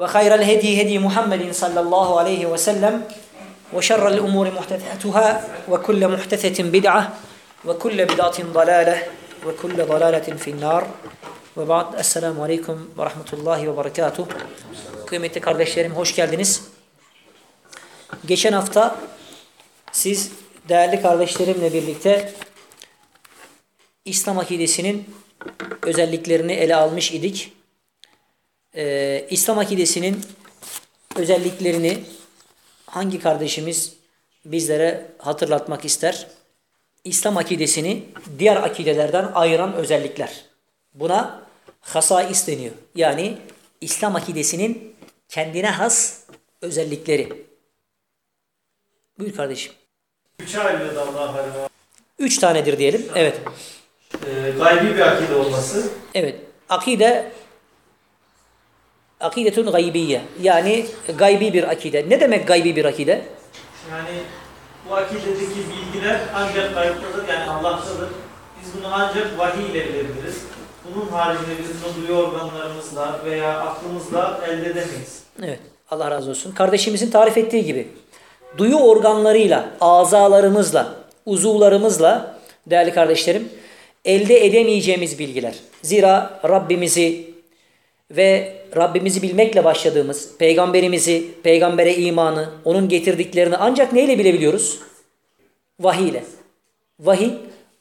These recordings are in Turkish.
ve hayral hedi hedi Muhammedin sallallahu aleyhi ve sellem. Ve şerrel umuri muhtefetuha ve kulle muhtefetin bid'a ve kulle bid'atin dalale ve kulle dalaletin finnar ve ba'd. Ve rahmetullahi ve berekatuh kıymetli kardeşlerim hoş geldiniz. Geçen hafta siz değerli kardeşlerimle birlikte İslam akidesinin özelliklerini ele almış idik. Ee, İslam akidesinin özelliklerini hangi kardeşimiz bizlere hatırlatmak ister? İslam akidesini diğer akidelerden ayıran özellikler. Buna hasais deniyor. Yani İslam akidesinin kendine has özellikleri. Buyur kardeşim. Üçe ayrıldı Allah haline. Üç tanedir diyelim. Evet. Ee, gaybi bir akide olması. Evet. Akide akidetun gaybiye. Yani gaybi bir akide. Ne demek gaybi bir akide? Yani bu akidedeki bilgiler ancak kayıtlıdır yani Allah'tadır. Biz bunu ancak vahiy ile bilebiliriz. Bunun haricinde biz bunu duyu organlarımızla veya aklımızla elde edemeyiz. Evet. Allah razı olsun. Kardeşimizin tarif ettiği gibi duyu organlarıyla, azalarımızla, uzuvlarımızla değerli kardeşlerim elde edemeyeceğimiz bilgiler. Zira Rabbimizi ve Rabbimizi bilmekle başladığımız peygamberimizi, peygambere imanı, onun getirdiklerini ancak neyle bilebiliyoruz? Vahiy ile. Vahiy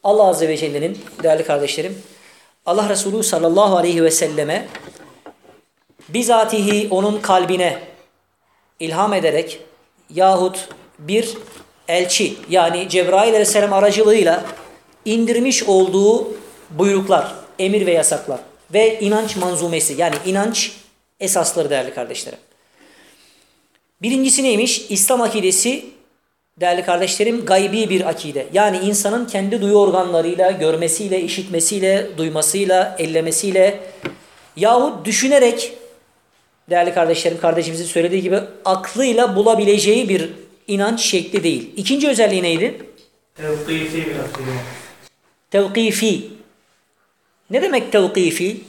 Allah Azze ve Celle'nin değerli kardeşlerim Allah Resulü sallallahu aleyhi ve selleme bizatihi onun kalbine ilham ederek yahut bir elçi yani Cebrail aleyhisselam aracılığıyla indirmiş olduğu buyruklar, emir ve yasaklar ve inanç manzumesi yani inanç esasları değerli kardeşlerim. Birincisi neymiş? İslam akidesi değerli kardeşlerim gaybi bir akide. Yani insanın kendi duyu organlarıyla, görmesiyle, işitmesiyle, duymasıyla, ellemesiyle yahut düşünerek değerli kardeşlerim kardeşimizin söylediği gibi aklıyla bulabileceği bir inanç şekli değil. İkinci özelliği neydi? Tevkifi bir akide. Tevkifi. Ne demek tevkifi?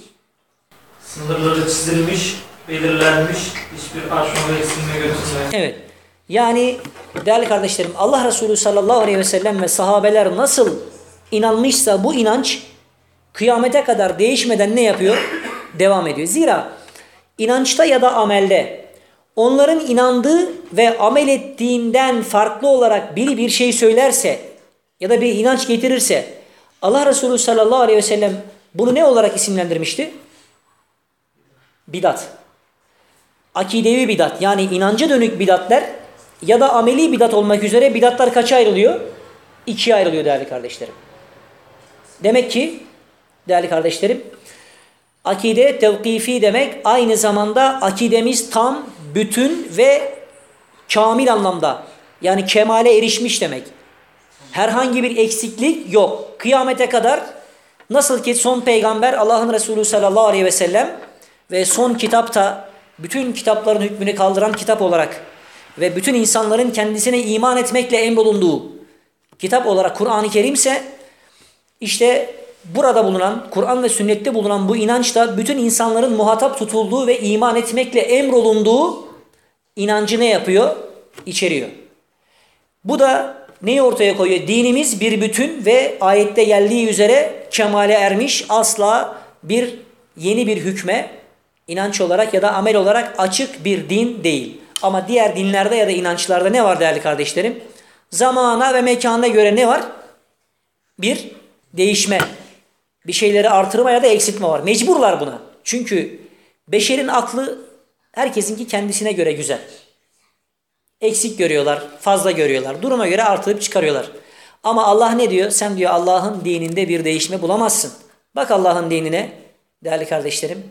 Sınırları çizilmiş, belirlenmiş, hiçbir aşma ve eksilme götürme. Evet. Yani değerli kardeşlerim Allah Resulü sallallahu aleyhi ve sellem ve sahabeler nasıl inanmışsa bu inanç kıyamete kadar değişmeden ne yapıyor? Devam ediyor. Zira inançta ya da amelde onların inandığı ve amel ettiğinden farklı olarak biri bir şey söylerse ya da bir inanç getirirse Allah Resulü sallallahu aleyhi ve sellem bunu ne olarak isimlendirmişti? Bidat. Akidevi bidat yani inanca dönük bidatler ya da ameli bidat olmak üzere bidatlar kaça ayrılıyor? İkiye ayrılıyor değerli kardeşlerim. Demek ki değerli kardeşlerim akide tevkifi demek aynı zamanda akidemiz tam, bütün ve kamil anlamda yani kemale erişmiş demek. Herhangi bir eksiklik yok. Kıyamete kadar nasıl ki son peygamber Allah'ın Resulü sallallahu aleyhi ve sellem ve son kitapta bütün kitapların hükmünü kaldıran kitap olarak ve bütün insanların kendisine iman etmekle emrolunduğu kitap olarak Kur'an-ı Kerim işte burada bulunan Kur'an ve sünnette bulunan bu inanç da bütün insanların muhatap tutulduğu ve iman etmekle emrolunduğu inancı ne yapıyor? İçeriyor. Bu da neyi ortaya koyuyor? Dinimiz bir bütün ve ayette geldiği üzere kemale ermiş asla bir yeni bir hükme inanç olarak ya da amel olarak açık bir din değil. Ama diğer dinlerde ya da inançlarda ne var değerli kardeşlerim? Zamana ve mekana göre ne var? Bir değişme. Bir şeyleri artırma ya da eksiltme var. Mecburlar buna. Çünkü beşerin aklı herkesinki kendisine göre güzel. Eksik görüyorlar, fazla görüyorlar. Duruma göre artırıp çıkarıyorlar. Ama Allah ne diyor? Sen diyor Allah'ın dininde bir değişme bulamazsın. Bak Allah'ın dinine değerli kardeşlerim.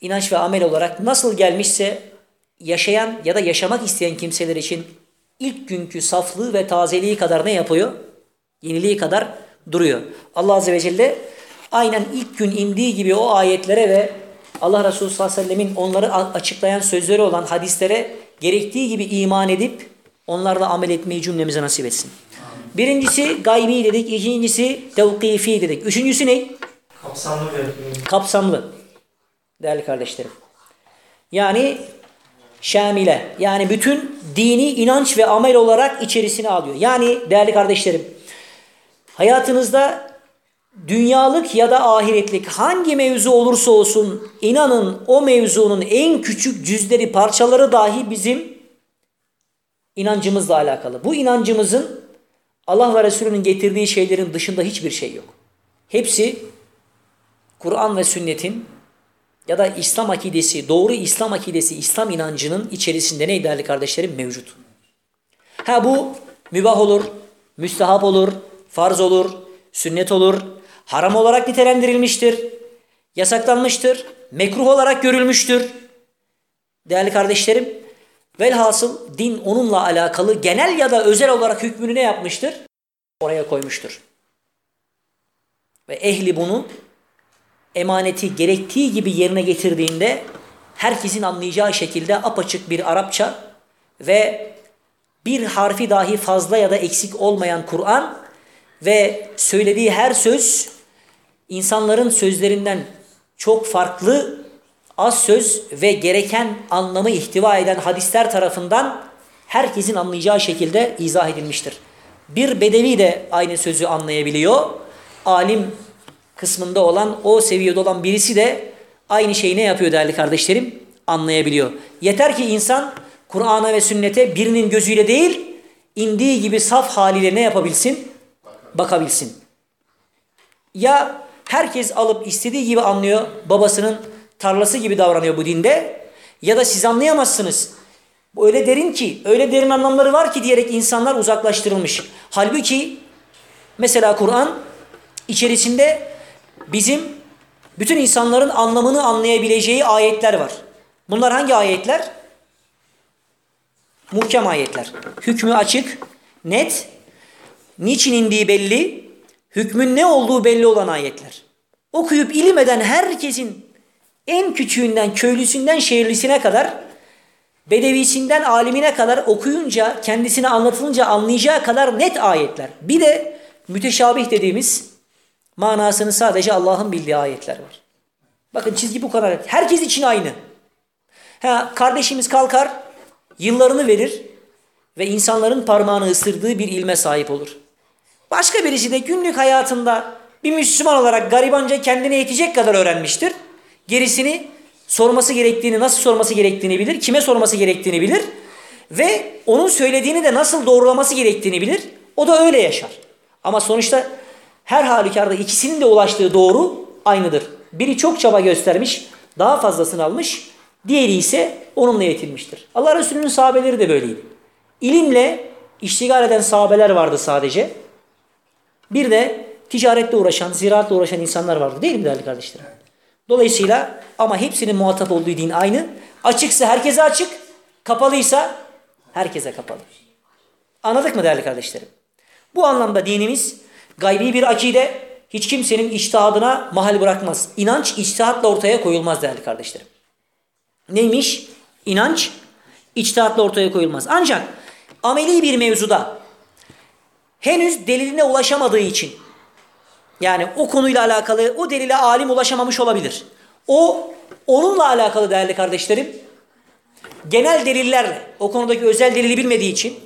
İnanç ve amel olarak nasıl gelmişse yaşayan ya da yaşamak isteyen kimseler için ilk günkü saflığı ve tazeliği kadar ne yapıyor? Yeniliği kadar duruyor. Allah Azze ve Celle aynen ilk gün indiği gibi o ayetlere ve Allah Resulü sallallahu aleyhi ve sellemin onları açıklayan sözleri olan hadislere gerektiği gibi iman edip onlarla amel etmeyi cümlemize nasip etsin. Birincisi gaybi dedik, ikincisi tevkifi dedik. Üçüncüsü ne? Kapsamlı bir Kapsamlı. Değerli kardeşlerim. Yani şamile. Yani bütün dini inanç ve amel olarak içerisine alıyor. Yani değerli kardeşlerim hayatınızda dünyalık ya da ahiretlik hangi mevzu olursa olsun inanın o mevzunun en küçük cüzleri parçaları dahi bizim inancımızla alakalı. Bu inancımızın Allah ve Resulünün getirdiği şeylerin dışında hiçbir şey yok. Hepsi Kur'an ve sünnetin ya da İslam akidesi, doğru İslam akidesi, İslam inancının içerisinde ne değerli kardeşlerim mevcut. Ha bu mübah olur, müstehap olur, farz olur, sünnet olur, haram olarak nitelendirilmiştir, yasaklanmıştır, mekruh olarak görülmüştür. Değerli kardeşlerim, velhasıl din onunla alakalı genel ya da özel olarak hükmünü ne yapmıştır? Oraya koymuştur. Ve ehli bunu emaneti gerektiği gibi yerine getirdiğinde herkesin anlayacağı şekilde apaçık bir Arapça ve bir harfi dahi fazla ya da eksik olmayan Kur'an ve söylediği her söz insanların sözlerinden çok farklı az söz ve gereken anlamı ihtiva eden hadisler tarafından herkesin anlayacağı şekilde izah edilmiştir. Bir bedevi de aynı sözü anlayabiliyor. Alim kısmında olan, o seviyede olan birisi de aynı şeyi ne yapıyor değerli kardeşlerim? Anlayabiliyor. Yeter ki insan Kur'an'a ve sünnete birinin gözüyle değil, indiği gibi saf haliyle ne yapabilsin? Bakabilsin. Ya herkes alıp istediği gibi anlıyor, babasının tarlası gibi davranıyor bu dinde ya da siz anlayamazsınız. Öyle derin ki, öyle derin anlamları var ki diyerek insanlar uzaklaştırılmış. Halbuki mesela Kur'an içerisinde bizim bütün insanların anlamını anlayabileceği ayetler var. Bunlar hangi ayetler? Muhkem ayetler. Hükmü açık, net, niçin indiği belli, hükmün ne olduğu belli olan ayetler. Okuyup ilim eden herkesin en küçüğünden, köylüsünden, şehirlisine kadar, bedevisinden, alimine kadar okuyunca, kendisine anlatılınca anlayacağı kadar net ayetler. Bir de müteşabih dediğimiz manasını sadece Allah'ın bildiği ayetler var. Bakın çizgi bu kadar. Herkes için aynı. Ha, kardeşimiz kalkar, yıllarını verir ve insanların parmağını ısırdığı bir ilme sahip olur. Başka birisi de günlük hayatında bir Müslüman olarak garibanca kendine yetecek kadar öğrenmiştir. Gerisini sorması gerektiğini, nasıl sorması gerektiğini bilir, kime sorması gerektiğini bilir ve onun söylediğini de nasıl doğrulaması gerektiğini bilir. O da öyle yaşar. Ama sonuçta her halükarda ikisinin de ulaştığı doğru aynıdır. Biri çok çaba göstermiş, daha fazlasını almış, diğeri ise onunla yetinmiştir. Allah Resulü'nün sahabeleri de böyleydi. İlimle iştigal eden sahabeler vardı sadece. Bir de ticaretle uğraşan, ziraatle uğraşan insanlar vardı değil mi değerli kardeşlerim? Dolayısıyla ama hepsinin muhatap olduğu din aynı. Açıksa herkese açık, kapalıysa herkese kapalı. Anladık mı değerli kardeşlerim? Bu anlamda dinimiz gaybi bir akide hiç kimsenin içtihadına mahal bırakmaz. İnanç içtihatla ortaya koyulmaz değerli kardeşlerim. Neymiş? İnanç içtihatla ortaya koyulmaz. Ancak ameli bir mevzuda henüz deliline ulaşamadığı için yani o konuyla alakalı o delile alim ulaşamamış olabilir. O onunla alakalı değerli kardeşlerim genel delillerle o konudaki özel delili bilmediği için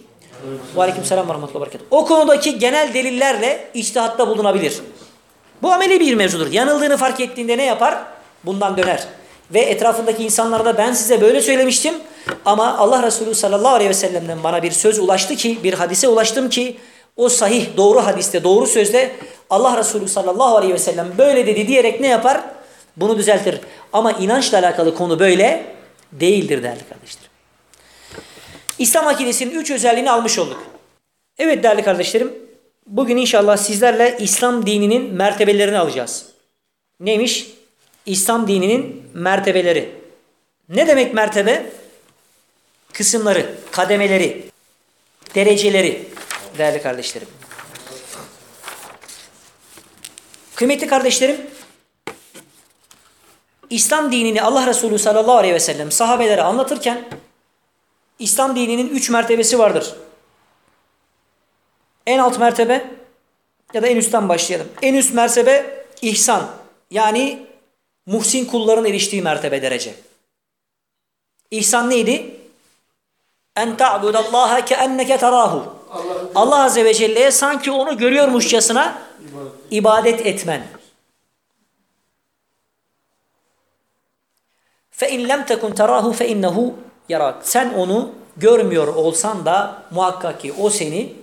aleyküm selam ve rahmetullahi berekat. O konudaki genel delillerle içtihatta bulunabilir. Bu ameli bir mevzudur. Yanıldığını fark ettiğinde ne yapar? Bundan döner. ve etrafındaki insanlara da ben size böyle söylemiştim ama Allah Resulü sallallahu aleyhi ve sellem'den bana bir söz ulaştı ki bir hadise ulaştım ki o sahih doğru hadiste doğru sözde Allah Resulü sallallahu aleyhi ve sellem böyle dedi diyerek ne yapar? Bunu düzeltir. Ama inançla alakalı konu böyle değildir değerli kardeşlerim. İslam akidesinin üç özelliğini almış olduk. Evet değerli kardeşlerim, bugün inşallah sizlerle İslam dininin mertebelerini alacağız. Neymiş? İslam dininin mertebeleri. Ne demek mertebe? Kısımları, kademeleri, dereceleri değerli kardeşlerim. Kıymetli kardeşlerim, İslam dinini Allah Resulü sallallahu aleyhi ve sellem sahabelere anlatırken İslam dininin üç mertebesi vardır. En alt mertebe ya da en üstten başlayalım. En üst mertebe ihsan yani muhsin kulların eriştiği mertebe derece. İhsan neydi? En ta'budallaha keenneke terahu. Allah Azze ve Celle'ye sanki onu görüyormuşçasına ibadet etmen. فَاِنْ لَمْ تَكُنْ تَرَاهُ فَاِنَّهُ yarak. Sen onu görmüyor olsan da muhakkak ki o seni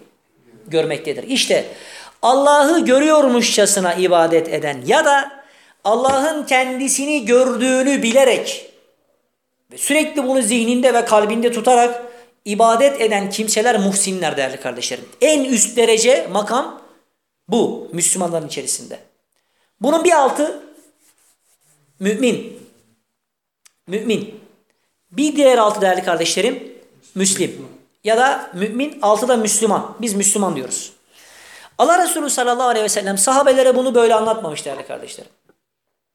görmektedir. İşte Allah'ı görüyormuşçasına ibadet eden ya da Allah'ın kendisini gördüğünü bilerek ve sürekli bunu zihninde ve kalbinde tutarak ibadet eden kimseler muhsinler değerli kardeşlerim. En üst derece makam bu Müslümanların içerisinde. Bunun bir altı mümin. Mümin. Bir diğer altı değerli kardeşlerim Müslim. Ya da mümin altı da Müslüman. Biz Müslüman diyoruz. Allah Resulü sallallahu aleyhi ve sellem sahabelere bunu böyle anlatmamış değerli kardeşlerim.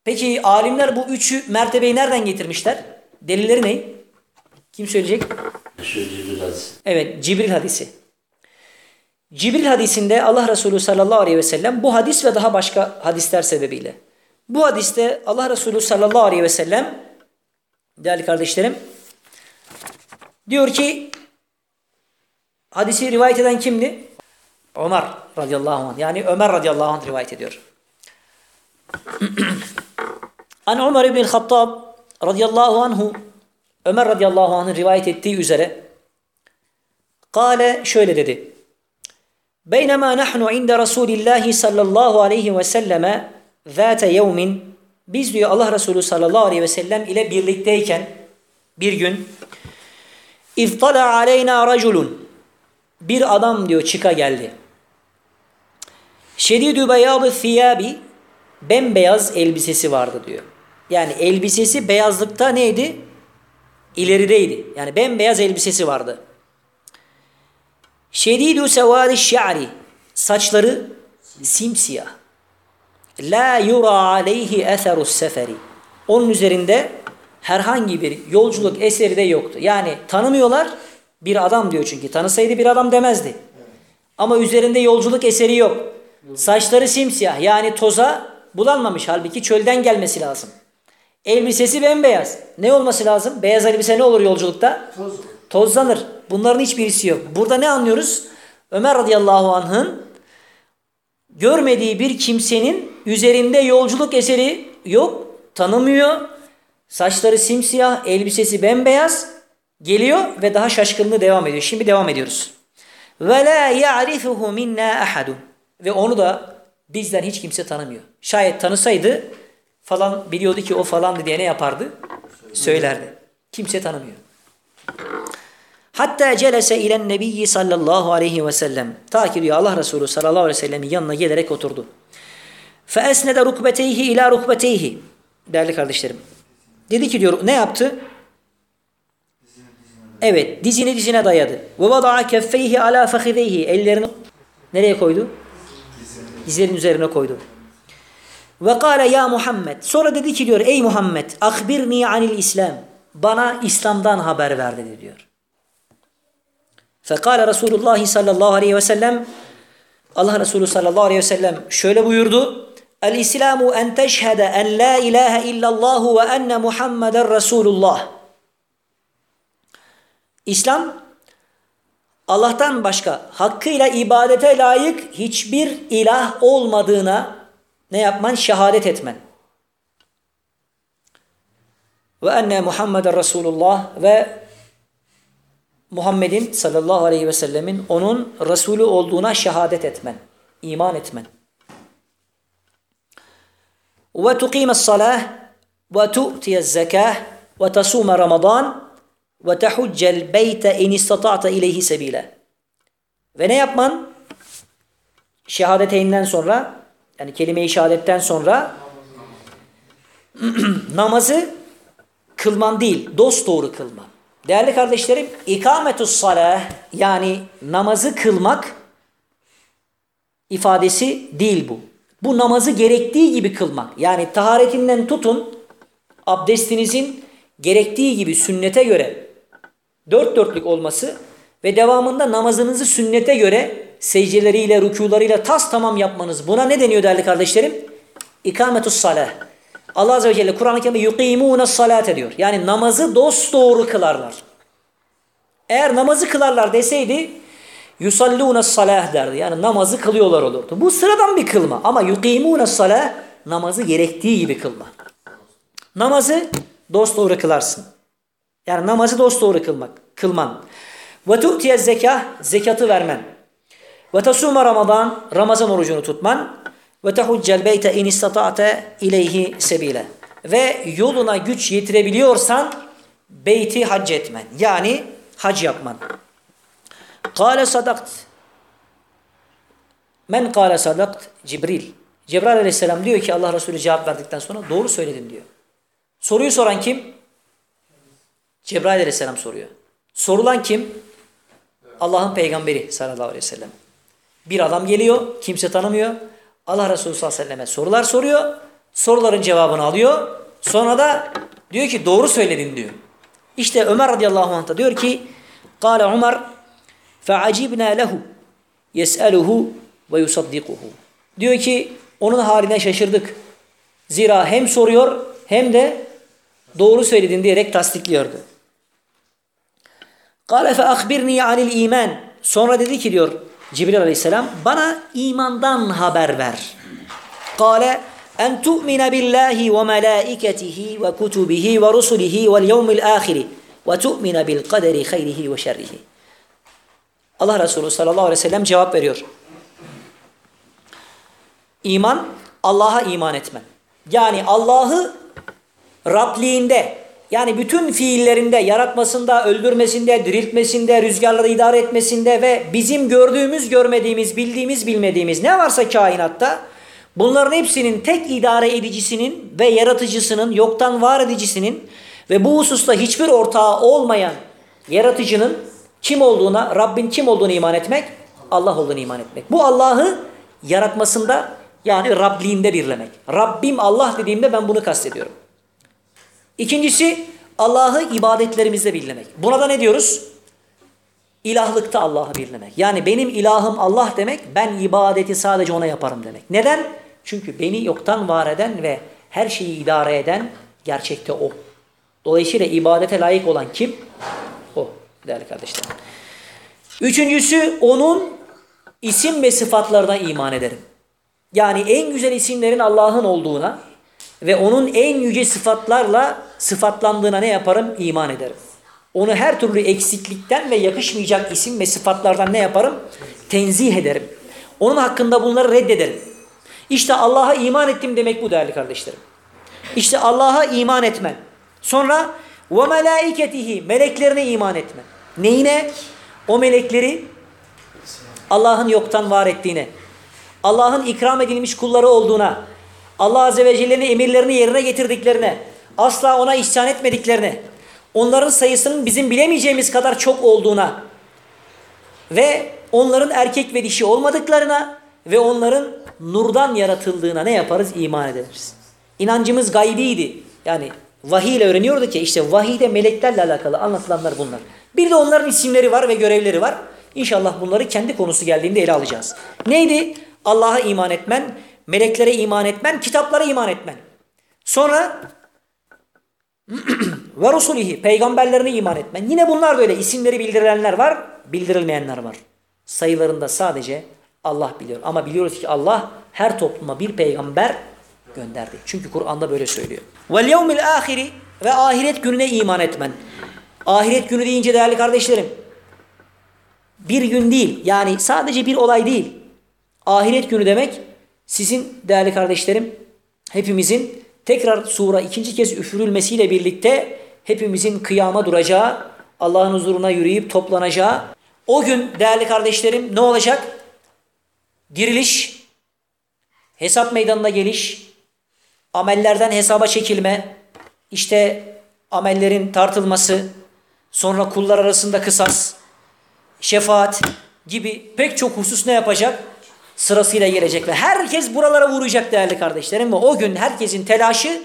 Peki alimler bu üçü mertebeyi nereden getirmişler? Delilleri ne? Kim söyleyecek? Cibril hadisi. Evet Cibril hadisi. Cibril hadisinde Allah Resulü sallallahu aleyhi ve sellem bu hadis ve daha başka hadisler sebebiyle. Bu hadiste Allah Resulü sallallahu aleyhi ve sellem değerli kardeşlerim diyor ki hadisi rivayet eden kimdi? Ömer radıyallahu anh. Yani Ömer radıyallahu anh rivayet ediyor. An Ömer ibn Hattab radıyallahu anhu Ömer radıyallahu anh'ın rivayet ettiği üzere Kale şöyle dedi. Beynema nahnu inde Resulillahi sallallahu aleyhi ve selleme zâte yevmin biz diyor Allah Resulü sallallahu aleyhi ve sellem ile birlikteyken bir gün İftala aleyna raculun bir adam diyor çıka geldi. Şedidü beyadı thiyabi bembeyaz elbisesi vardı diyor. Yani elbisesi beyazlıkta neydi? İlerideydi. Yani bembeyaz elbisesi vardı. Şedidü sevâdi şi'ri saçları simsiyah. La yura aleyhi eserus seferi. Onun üzerinde herhangi bir yolculuk eseri de yoktu. Yani tanımıyorlar bir adam diyor çünkü. Tanısaydı bir adam demezdi. Ama üzerinde yolculuk eseri yok. Saçları simsiyah yani toza bulanmamış. Halbuki çölden gelmesi lazım. Elbisesi bembeyaz. Ne olması lazım? Beyaz elbise ne olur yolculukta? Toz. Tozlanır. Bunların hiçbirisi yok. Burada ne anlıyoruz? Ömer radıyallahu anh'ın görmediği bir kimsenin üzerinde yolculuk eseri yok. Tanımıyor. Saçları simsiyah, elbisesi bembeyaz. Geliyor ve daha şaşkınlığı devam ediyor. Şimdi devam ediyoruz. Ve la ya'rifuhu minna ahadun. Ve onu da bizden hiç kimse tanımıyor. Şayet tanısaydı falan biliyordu ki o falandı diye ne yapardı? Söylerdi. Kimse tanımıyor. Hatta celese ilen nebiyyi sallallahu aleyhi ve sellem. Ta ki diyor Allah Resulü sallallahu aleyhi ve sellemin yanına gelerek oturdu. Fe esnede rukbeteyhi ila rukbeteyhi. Değerli kardeşlerim. Dedi ki diyor ne yaptı? Evet dizini dizine dayadı. Ve vada'a keffeyhi ala fehideyhi. Ellerini nereye koydu? Dizlerin üzerine koydu. Ve kâle ya Muhammed. Sonra dedi ki diyor ey Muhammed akbirni anil İslam. Bana İslam'dan haber ver dedi diyor. Fekale Resulullah sallallahu aleyhi ve sellem Allah Resulü sallallahu aleyhi ve sellem şöyle buyurdu. El İslamu en teşhede en la ilahe illallahu ve enne Muhammeden Resulullah. İslam Allah'tan başka hakkıyla ibadete layık hiçbir ilah olmadığına ne yapman? Şehadet etmen. ve enne Muhammeden Resulullah ve Muhammed'in sallallahu aleyhi ve sellemin onun Resulü olduğuna şehadet etmen, iman etmen. Ve tuqimes salah ve tu'tiyez zekah ve tasuma Ramazan ve tehuccel beyte in istata'ta ileyhi sebile. Ve ne yapman? Şehadeteyinden sonra yani kelime-i şehadetten sonra namazı kılman değil, dost doğru kılman. Değerli kardeşlerim, ikametus salah yani namazı kılmak ifadesi değil bu. Bu namazı gerektiği gibi kılmak. Yani taharetinden tutun, abdestinizin gerektiği gibi sünnete göre dört dörtlük olması ve devamında namazınızı sünnete göre secdeleriyle, rükularıyla tas tamam yapmanız. Buna ne deniyor değerli kardeşlerim? İkametus salah. Allah Azze ve Celle Kur'an-ı Kerim'de yukimûne salate diyor. Yani namazı dosdoğru kılarlar. Eğer namazı kılarlar deseydi yusallûne salah derdi. Yani namazı kılıyorlar olurdu. Bu sıradan bir kılma ama yukimûne salah namazı gerektiği gibi kılma. Namazı dosdoğru kılarsın. Yani namazı dosdoğru kılmak, kılman. Ve tu'tiye zekah, zekatı vermen. Ve tasuma Ramazan, Ramazan orucunu tutman. Ve tehuccel beyte in istata'te ileyhi sebile. Ve yoluna güç yetirebiliyorsan beyti hac etmen. Yani hac yapman. Kale sadakt. Men kale sadakt? Cibril. Cebrail aleyhisselam diyor ki Allah Resulü cevap verdikten sonra doğru söyledin diyor. Soruyu soran kim? Cebrail aleyhisselam soruyor. Sorulan kim? Allah'ın peygamberi sallallahu aleyhi ve sellem. Bir adam geliyor, kimse tanımıyor. Allah Resulü sallallahu aleyhi ve selleme sorular soruyor. Soruların cevabını alıyor. Sonra da diyor ki doğru söyledin diyor. İşte Ömer radıyallahu anh da diyor ki Kale Ömer feacibna lehu yes'eluhu ve yusaddikuhu. Diyor ki onun haline şaşırdık. Zira hem soruyor hem de doğru söyledin diyerek tasdikliyordu. Kale fe akbirni anil iman. Sonra dedi ki diyor Cibril aleyhisselam bana imandan haber ver. Kale en tu'mine billahi ve melaiketihi ve kutubihi ve rusulihi vel yevmil ahiri ve tu'mine bil kaderi hayrihi ve şerrihi. Allah Resulü sallallahu aleyhi ve sellem cevap veriyor. İman, Allah'a iman etmen. Yani Allah'ı Rabliğinde, yani bütün fiillerinde, yaratmasında, öldürmesinde, diriltmesinde, rüzgarları idare etmesinde ve bizim gördüğümüz, görmediğimiz, bildiğimiz, bilmediğimiz ne varsa kainatta bunların hepsinin tek idare edicisinin ve yaratıcısının, yoktan var edicisinin ve bu hususta hiçbir ortağı olmayan yaratıcının kim olduğuna, Rabbin kim olduğunu iman etmek, Allah olduğunu iman etmek. Bu Allah'ı yaratmasında yani Rabliğinde birlemek. Rabbim Allah dediğimde ben bunu kastediyorum. İkincisi Allah'ı ibadetlerimizde birlemek. Buna da ne diyoruz? İlahlıkta Allah'ı birlemek. Yani benim ilahım Allah demek, ben ibadeti sadece ona yaparım demek. Neden? Çünkü beni yoktan var eden ve her şeyi idare eden gerçekte O. Dolayısıyla ibadete layık olan kim? O değerli kardeşlerim. Üçüncüsü onun isim ve sıfatlarına iman ederim. Yani en güzel isimlerin Allah'ın olduğuna ve onun en yüce sıfatlarla sıfatlandığına ne yaparım? İman ederim. Onu her türlü eksiklikten ve yakışmayacak isim ve sıfatlardan ne yaparım? Tenzih ederim. Onun hakkında bunları reddederim. İşte Allah'a iman ettim demek bu değerli kardeşlerim. İşte Allah'a iman etmen. Sonra ve melaiketihi meleklerine iman etmen. Neyine? O melekleri Allah'ın yoktan var ettiğine, Allah'ın ikram edilmiş kulları olduğuna, Allah Azze ve Celle'nin emirlerini yerine getirdiklerine, asla ona isyan etmediklerine, onların sayısının bizim bilemeyeceğimiz kadar çok olduğuna ve onların erkek ve dişi olmadıklarına ve onların nurdan yaratıldığına ne yaparız? İman ederiz. İnancımız gaybiydi. Yani vahiy ile öğreniyorduk ki işte vahiyde meleklerle alakalı anlatılanlar bunlar. Bir de onların isimleri var ve görevleri var. İnşallah bunları kendi konusu geldiğinde ele alacağız. Neydi? Allah'a iman etmen, meleklere iman etmen, kitaplara iman etmen. Sonra ve rusulihi, peygamberlerine iman etmen. Yine bunlar da öyle. İsimleri bildirilenler var, bildirilmeyenler var. Sayılarında sadece Allah biliyor. Ama biliyoruz ki Allah her topluma bir peygamber gönderdi. Çünkü Kur'an'da böyle söylüyor. Vel yevmil ahiri ve ahiret gününe iman etmen. Ahiret günü deyince değerli kardeşlerim bir gün değil yani sadece bir olay değil. Ahiret günü demek sizin değerli kardeşlerim hepimizin tekrar sura ikinci kez üfürülmesiyle birlikte hepimizin kıyama duracağı, Allah'ın huzuruna yürüyüp toplanacağı o gün değerli kardeşlerim ne olacak? Diriliş, hesap meydanına geliş, amellerden hesaba çekilme, işte amellerin tartılması, sonra kullar arasında kısas, şefaat gibi pek çok husus ne yapacak? Sırasıyla gelecek ve herkes buralara vuracak değerli kardeşlerim ve o gün herkesin telaşı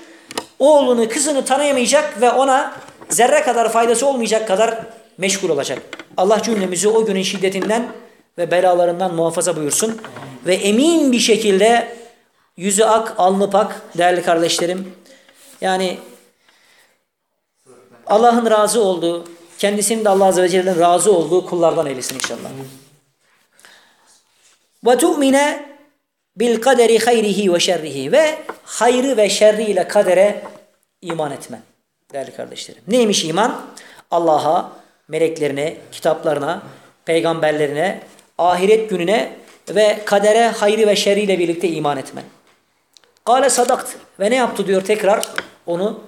oğlunu kızını tanıyamayacak ve ona zerre kadar faydası olmayacak kadar meşgul olacak. Allah cümlemizi o günün şiddetinden ve belalarından muhafaza buyursun ve emin bir şekilde yüzü ak, alnı pak değerli kardeşlerim. Yani Allah'ın razı olduğu, kendisinin de Allah Azze ve Celle'nin razı olduğu kullardan eylesin inşallah. Ve tu'mine bil kaderi hayrihi ve şerrihi ve hayrı ve şerriyle kadere iman etmen. Değerli kardeşlerim. Neymiş iman? Allah'a, meleklerine, kitaplarına, peygamberlerine, ahiret gününe ve kadere hayrı ve şerriyle birlikte iman etmen. Kale sadakt ve ne yaptı diyor tekrar onu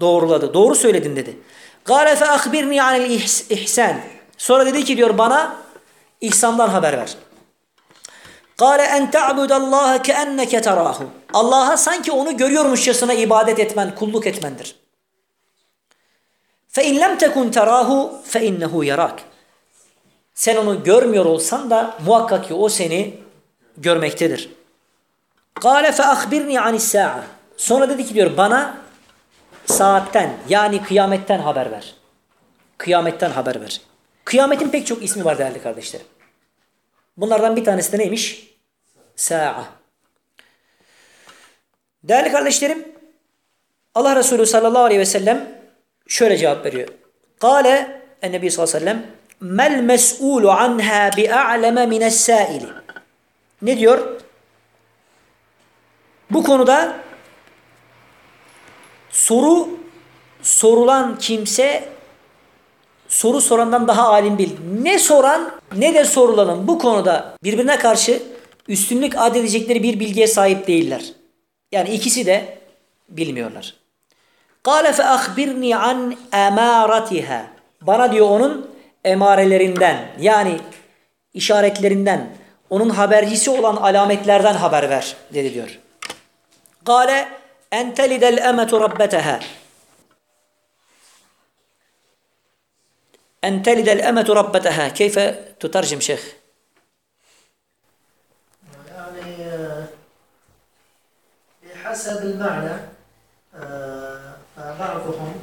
doğruladı. Doğru söyledin dedi. Kale fe ahbirni anil ihsan. Sonra dedi ki diyor bana ihsandan haber ver. Kale en ta'budallaha keenneke terahu. Allah'a sanki onu görüyormuşçasına ibadet etmen, kulluk etmendir. Fe in lem tekun terahu fe yarak. Sen onu görmüyor olsan da muhakkak ki o seni görmektedir. Kale fe ahbirni anis. Sonra dedi ki diyor bana saatten yani kıyametten haber ver. Kıyametten haber ver. Kıyametin pek çok ismi var değerli kardeşlerim. Bunlardan bir tanesi de neymiş? Sa'a. Değerli kardeşlerim, Allah Resulü sallallahu aleyhi ve sellem şöyle cevap veriyor. Kale, Ennebi sallallahu aleyhi ve sellem, mel mes'ulu anha bi'a'leme mine's-sâili. Ne diyor? Bu konuda soru sorulan kimse soru sorandan daha alim değil. Ne soran ne de sorulanın bu konuda birbirine karşı üstünlük adedecekleri bir bilgiye sahip değiller. Yani ikisi de bilmiyorlar. Fe ahbirni an emaratiha. Bana diyor onun emarelerinden yani işaretlerinden onun habercisi olan alametlerden haber ver dedi diyor. Kale en telidel emetu rabbeteha. أن تلد الأمة ربتها. كيف تترجم شيخ؟ يعني بحسب المعنى فبعضهم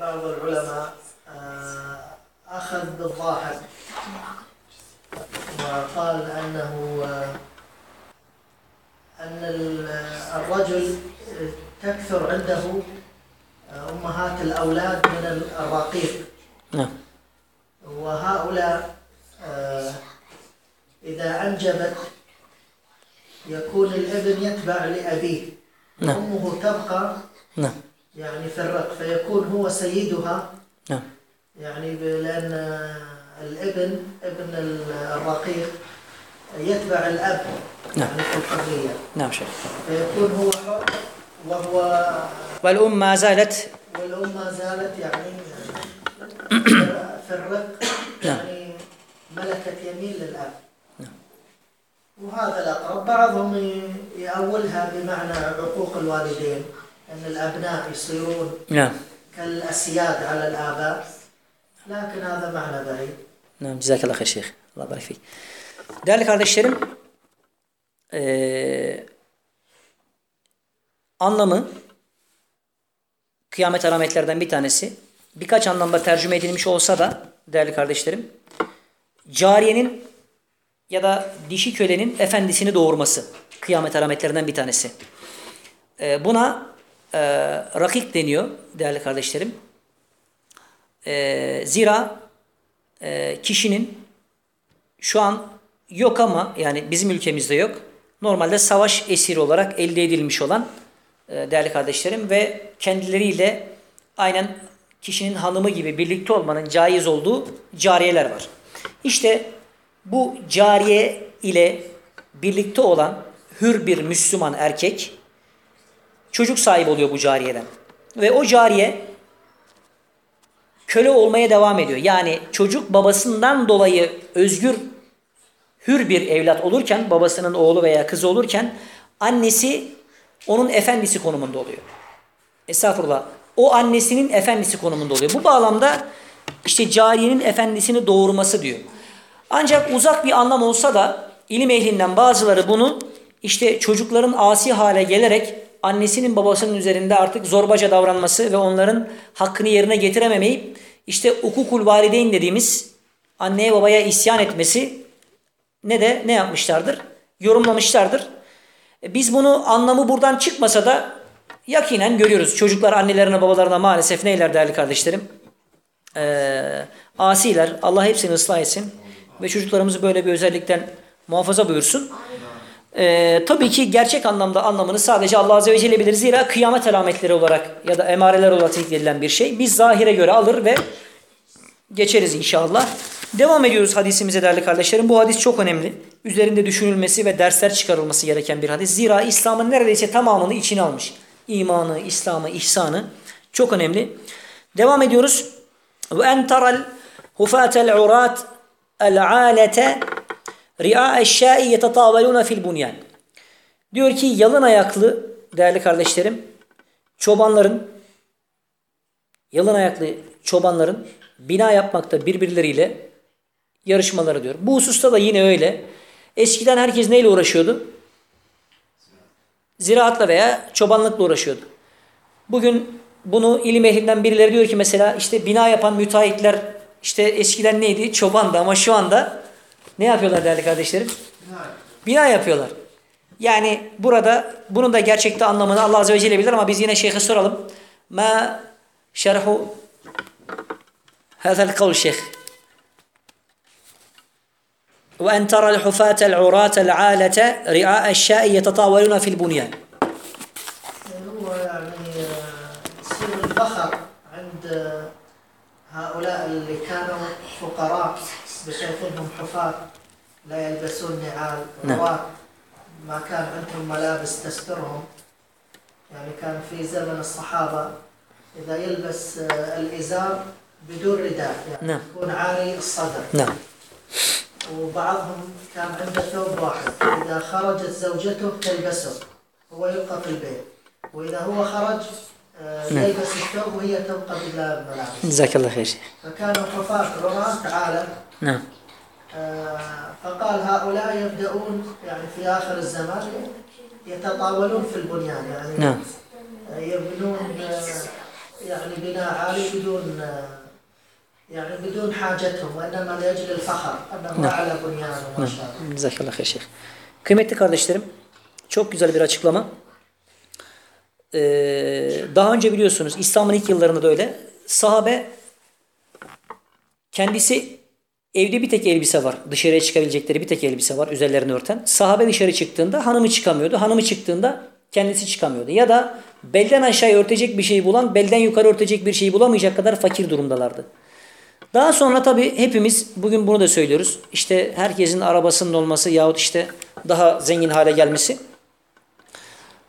بعض العلماء أخذ بالظاهر وقال أنه أن الرجل تكثر عنده أمهات الأولاد من الرقيق نعم. وهؤلاء إذا أنجبت يكون الابن يتبع لأبيه. نعم. أمه تبقى نعم. يعني في الرق فيكون هو سيدها. نعم. يعني لأن الابن ابن الرقيق يتبع الأب. نعم. يعني في الحرية. نعم شيخ. فيكون هو حر وهو والأم ما زالت والأم ما زالت يعني في الرق يعني ملكة يمين للأب. وهذا الأقرب بعضهم يأولها بمعنى عقوق الوالدين أن الأبناء يصيرون نعم. كالأسياد على الآباء. لكن هذا معنى بعيد. Naam, cezakallah hayır şeyh. Allah barik fik. Değerli kardeşlerim, eee, anlamı kıyamet alametlerden bir tanesi. Birkaç anlamda tercüme edilmiş olsa da değerli kardeşlerim, cariyenin ya da dişi kölenin efendisini doğurması kıyamet alametlerinden bir tanesi. Eee, buna eee rakik deniyor değerli kardeşlerim. Eee, zira e, kişinin şu an yok ama yani bizim ülkemizde yok. Normalde savaş esiri olarak elde edilmiş olan e, değerli kardeşlerim ve kendileriyle aynen kişinin hanımı gibi birlikte olmanın caiz olduğu cariyeler var. İşte bu cariye ile birlikte olan hür bir Müslüman erkek çocuk sahibi oluyor bu cariyeden. Ve o cariye köle olmaya devam ediyor. Yani çocuk babasından dolayı özgür hür bir evlat olurken, babasının oğlu veya kızı olurken annesi onun efendisi konumunda oluyor. Estağfurullah. O annesinin efendisi konumunda oluyor. Bu bağlamda işte cariyenin efendisini doğurması diyor. Ancak uzak bir anlam olsa da ilim ehlinden bazıları bunu işte çocukların asi hale gelerek annesinin babasının üzerinde artık zorbaca davranması ve onların hakkını yerine getirememeyip işte ukukul valideyn dediğimiz anneye babaya isyan etmesi ne de ne yapmışlardır? Yorumlamışlardır. E, Biz bunu anlamı buradan çıkmasa da yakinen görüyoruz. Çocuklar annelerine babalarına maalesef neyler değerli kardeşlerim? Ee, asiler. Allah hepsini ıslah etsin. Ve çocuklarımızı böyle bir özellikten muhafaza buyursun. Ee, tabii ki gerçek anlamda anlamını sadece Allah Azze ve Celle bilir. Zira kıyamet alametleri olarak ya da emareler olarak edilen bir şey. Biz zahire göre alır ve geçeriz inşallah. Devam ediyoruz hadisimize değerli kardeşlerim. Bu hadis çok önemli. Üzerinde düşünülmesi ve dersler çıkarılması gereken bir hadis. Zira İslam'ın neredeyse tamamını içine almış. İmanı, İslam'ı, ihsanı çok önemli. Devam ediyoruz. Ve en taral hufatel urat el alete ri'a eşşai yetataveluna fil bunyan. Diyor ki yalın ayaklı değerli kardeşlerim çobanların yalın ayaklı çobanların bina yapmakta birbirleriyle yarışmaları diyor. Bu hususta da yine öyle. Eskiden herkes neyle uğraşıyordu? Ziraatla veya çobanlıkla uğraşıyordu. Bugün bunu ilim ehlinden birileri diyor ki mesela işte bina yapan müteahhitler işte eskiden neydi? Çobandı ama şu anda ne yapıyorlar değerli kardeşlerim? Bina yapıyorlar. Yani burada bunun da gerçekte anlamını Allah Azze ve Celle bilir ama biz yine şeyhe soralım. Ma şerhu hazel kavl şeyh. وأن ترى الحفاة العراة العالة رعاء الشاء يتطاولون في البنيان. هو يعني يصير الفخر عند هؤلاء اللي كانوا فقراء بحيث انهم حفاة لا يلبسون نعال. نعم. ما كان عندهم ملابس تسترهم. يعني كان في زمن الصحابة إذا يلبس آه، الإزار بدون رداء يعني نعم. يكون عاري الصدر. نعم. وبعضهم كان عنده ثوب واحد. إذا خرجت زوجته تلبسه هو يبقى في البيت. وإذا هو خرج آه، نعم. الثوب وهي تبقى بلا ملابس جزاك الله خير شيخ. فكانوا حفاة عراة عالم. نعم. آه، فقال هؤلاء يبدأون يعني في آخر الزمان يتطاولون في البنيان. يعني نعم. يبنون آه، يعني بناء عالي بدون يعني بدون حاجتهم وإنما لأجل الفخر أنه نعم. أعلى بنيان وما شاء الله Cezakallah hayır şeyh. Kıymetli kardeşlerim, çok güzel bir açıklama. Ee, daha önce biliyorsunuz İslam'ın ilk yıllarında da öyle. Sahabe kendisi evde bir tek elbise var. Dışarıya çıkabilecekleri bir tek elbise var üzerlerini örten. Sahabe dışarı çıktığında hanımı çıkamıyordu. Hanımı çıktığında kendisi çıkamıyordu. Ya da belden aşağı örtecek bir şey bulan, belden yukarı örtecek bir şey bulamayacak kadar fakir durumdalardı. Daha sonra tabii hepimiz bugün bunu da söylüyoruz. İşte herkesin arabasının olması yahut işte daha zengin hale gelmesi.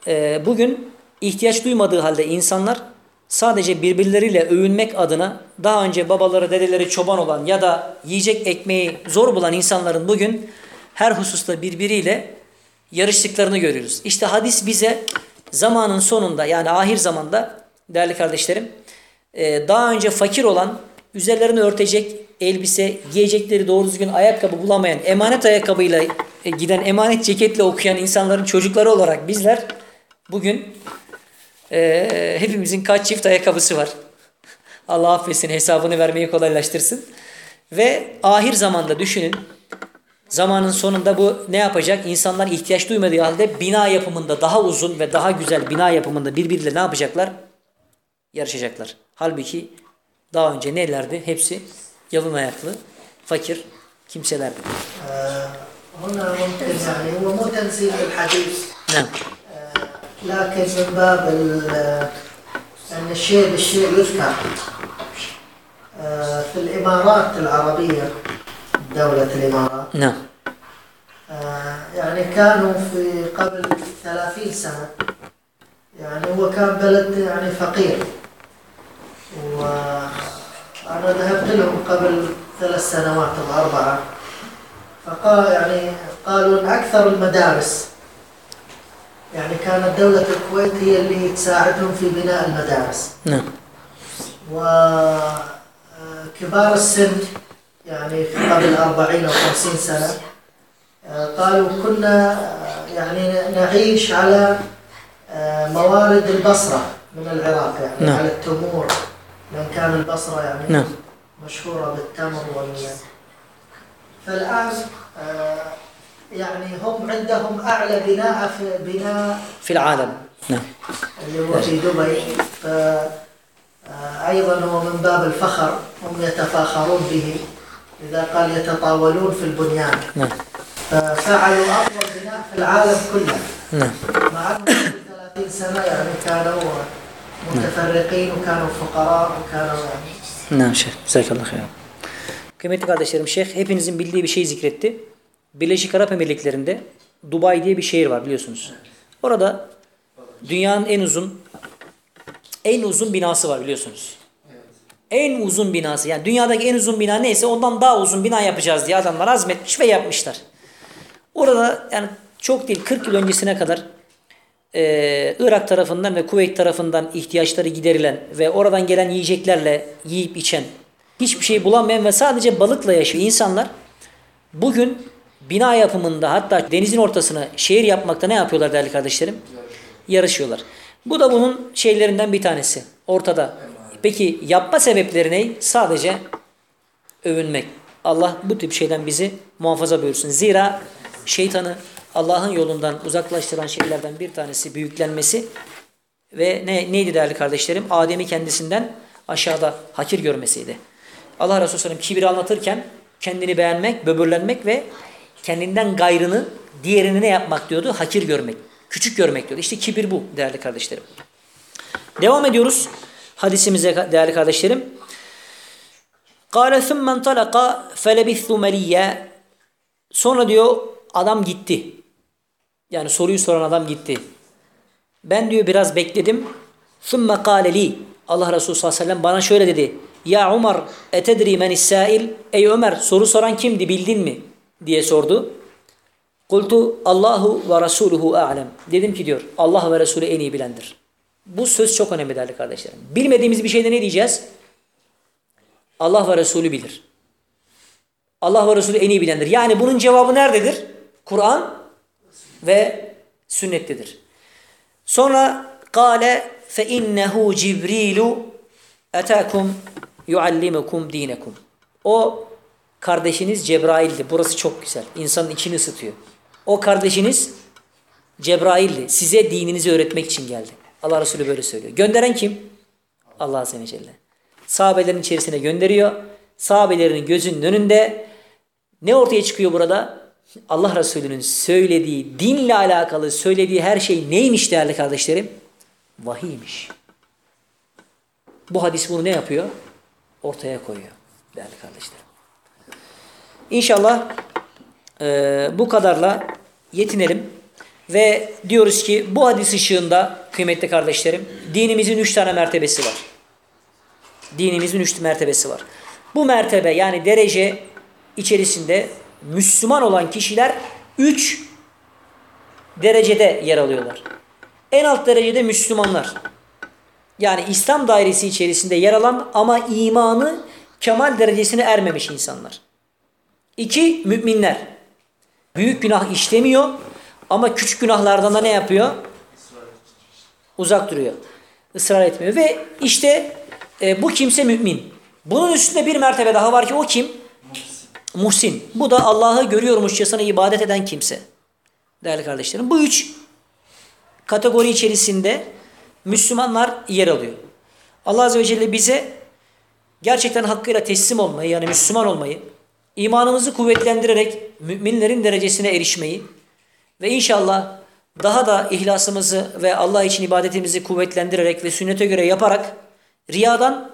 Ee, bugün ihtiyaç duymadığı halde insanlar sadece birbirleriyle övünmek adına daha önce babaları dedeleri çoban olan ya da yiyecek ekmeği zor bulan insanların bugün her hususta birbiriyle yarıştıklarını görüyoruz. İşte hadis bize zamanın sonunda yani ahir zamanda değerli kardeşlerim e, daha önce fakir olan üzerlerini örtecek elbise, giyecekleri doğru düzgün ayakkabı bulamayan, emanet ayakkabıyla e, giden, emanet ceketle okuyan insanların çocukları olarak bizler bugün e, hepimizin kaç çift ayakkabısı var. Allah affetsin hesabını vermeyi kolaylaştırsın. Ve ahir zamanda düşünün zamanın sonunda bu ne yapacak? İnsanlar ihtiyaç duymadığı halde bina yapımında daha uzun ve daha güzel bina yapımında birbiriyle ne yapacaklar? Yarışacaklar. Halbuki daha önce nelerdi? Hepsi yalın ayaklı, fakir kimselerdi. نعم لكن من باب أن الشيء بالشيء يذكر في الإمارات العربية دولة الإمارات نعم يعني كانوا في قبل 30 سنة يعني هو كان بلد يعني فقير وأنا ذهبت لهم قبل ثلاث سنوات أو أربعة. فقال يعني قالوا إن أكثر المدارس. يعني كانت دولة الكويت هي اللي تساعدهم في بناء المدارس. نعم. وكبار السن يعني في قبل 40 أو 50 سنة قالوا كنا يعني نعيش على موارد البصرة من العراق يعني نعم. على التمور. لأن كان البصرة يعني نعم. مشهورة بالتمر وال فالآن آه، يعني هم عندهم أعلى بناء في بناء في العالم. نعم. اللي هو في دبي. آه، أيضا هو من باب الفخر هم يتفاخرون به إذا قال يتطاولون في البنيان. نعم. ففعلوا أفضل بناء في العالم كله. نعم. مع أنهم في 30 سنة يعني كانوا Müteferrikin kânû fukarâ kânû Nam şeyh. Zekallah hayran. Kıymetli kardeşlerim şeyh hepinizin bildiği bir şey zikretti. Birleşik Arap Emirlikleri'nde Dubai diye bir şehir var biliyorsunuz. Orada dünyanın en uzun en uzun binası var biliyorsunuz. En uzun binası yani dünyadaki en uzun bina neyse ondan daha uzun bina yapacağız diye adamlar azmetmiş ve yapmışlar. Orada yani çok değil 40 yıl öncesine kadar e, Irak tarafından ve Kuveyt tarafından ihtiyaçları giderilen ve oradan gelen yiyeceklerle yiyip içen, hiçbir şey bulamayan ve sadece balıkla yaşayan insanlar bugün bina yapımında hatta denizin ortasına şehir yapmakta ne yapıyorlar değerli kardeşlerim? Yarışıyorlar. Bu da bunun şeylerinden bir tanesi. Ortada. Peki yapma sebepleri ne? Sadece övünmek. Allah bu tip şeyden bizi muhafaza buyursun. Zira şeytanı Allah'ın yolundan uzaklaştıran şeylerden bir tanesi büyüklenmesi ve ne neydi değerli kardeşlerim? Adem'i kendisinden aşağıda hakir görmesiydi. Allah Resulü Sellem kibri anlatırken kendini beğenmek, böbürlenmek ve kendinden gayrını diğerini ne yapmak diyordu? Hakir görmek, küçük görmek diyordu. İşte kibir bu değerli kardeşlerim. Devam ediyoruz hadisimize değerli kardeşlerim. قال ثم انطلق فلبثت مليا Sonra diyor adam gitti. Yani soruyu soran adam gitti. Ben diyor biraz bekledim. ثُمَّ قَالَ لِي Allah Resulü sallallahu aleyhi ve sellem bana şöyle dedi. Ya Umar etedri men issail? Ey Ömer soru soran kimdi bildin mi? diye sordu. Kultu Allahu ve Resuluhu a'lem. Dedim ki diyor Allah ve Resulü en iyi bilendir. Bu söz çok önemli değerli kardeşlerim. Bilmediğimiz bir şeyde ne diyeceğiz? Allah ve Resulü bilir. Allah ve Resulü en iyi bilendir. Yani bunun cevabı nerededir? Kur'an ve sünnettedir. Sonra kâle fe innehu cibrilu etâkum yuallimukum dinekum. O kardeşiniz Cebrail'di. Burası çok güzel. İnsanın içini ısıtıyor. O kardeşiniz Cebrail'di. Size dininizi öğretmek için geldi. Allah Resulü böyle söylüyor. Gönderen kim? Allah Azze ve Celle. Sahabelerin içerisine gönderiyor. Sahabelerin gözünün önünde ne ortaya çıkıyor burada? Allah Resulü'nün söylediği, dinle alakalı söylediği her şey neymiş değerli kardeşlerim? Vahiymiş. Bu hadis bunu ne yapıyor? Ortaya koyuyor değerli kardeşlerim. İnşallah e, bu kadarla yetinelim. Ve diyoruz ki bu hadis ışığında kıymetli kardeşlerim dinimizin üç tane mertebesi var. Dinimizin üç mertebesi var. Bu mertebe yani derece içerisinde Müslüman olan kişiler üç derecede yer alıyorlar. En alt derecede Müslümanlar. Yani İslam dairesi içerisinde yer alan ama imanı kemal derecesine ermemiş insanlar. İki, müminler. Büyük günah işlemiyor ama küçük günahlardan da ne yapıyor? Uzak duruyor. Israr etmiyor. Ve işte e, bu kimse mümin. Bunun üstünde bir mertebe daha var ki o kim? Muhsin. Bu da Allah'ı görüyormuşçasına ibadet eden kimse. Değerli kardeşlerim. Bu üç kategori içerisinde Müslümanlar yer alıyor. Allah Azze ve Celle bize gerçekten hakkıyla teslim olmayı yani Müslüman olmayı, imanımızı kuvvetlendirerek müminlerin derecesine erişmeyi ve inşallah daha da ihlasımızı ve Allah için ibadetimizi kuvvetlendirerek ve sünnete göre yaparak riyadan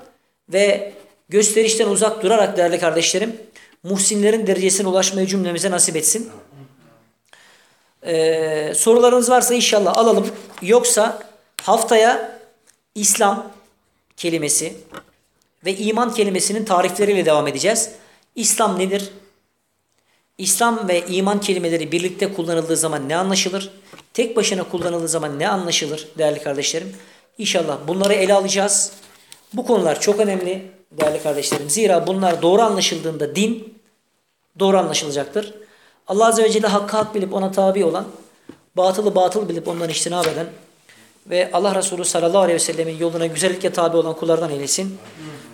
ve gösterişten uzak durarak değerli kardeşlerim muhsinlerin derecesine ulaşmayı cümlemize nasip etsin. Ee, sorularınız varsa inşallah alalım. Yoksa haftaya İslam kelimesi ve iman kelimesinin tarifleriyle devam edeceğiz. İslam nedir? İslam ve iman kelimeleri birlikte kullanıldığı zaman ne anlaşılır? Tek başına kullanıldığı zaman ne anlaşılır değerli kardeşlerim? İnşallah bunları ele alacağız. Bu konular çok önemli değerli kardeşlerim. Zira bunlar doğru anlaşıldığında din doğru anlaşılacaktır. Allah Azze ve Celle hakkı hak bilip ona tabi olan, batılı batıl bilip ondan iştinab eden ve Allah Resulü sallallahu aleyhi ve sellemin yoluna güzellikle tabi olan kullardan eylesin.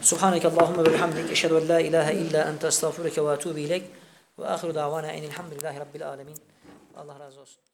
Subhaneke Allahümme ve bihamdik. Eşhedü en la ilahe illa ente estağfurike ve atubu ileyk. Ve ahiru davana enilhamdülillahi rabbil alemin. Allah razı olsun.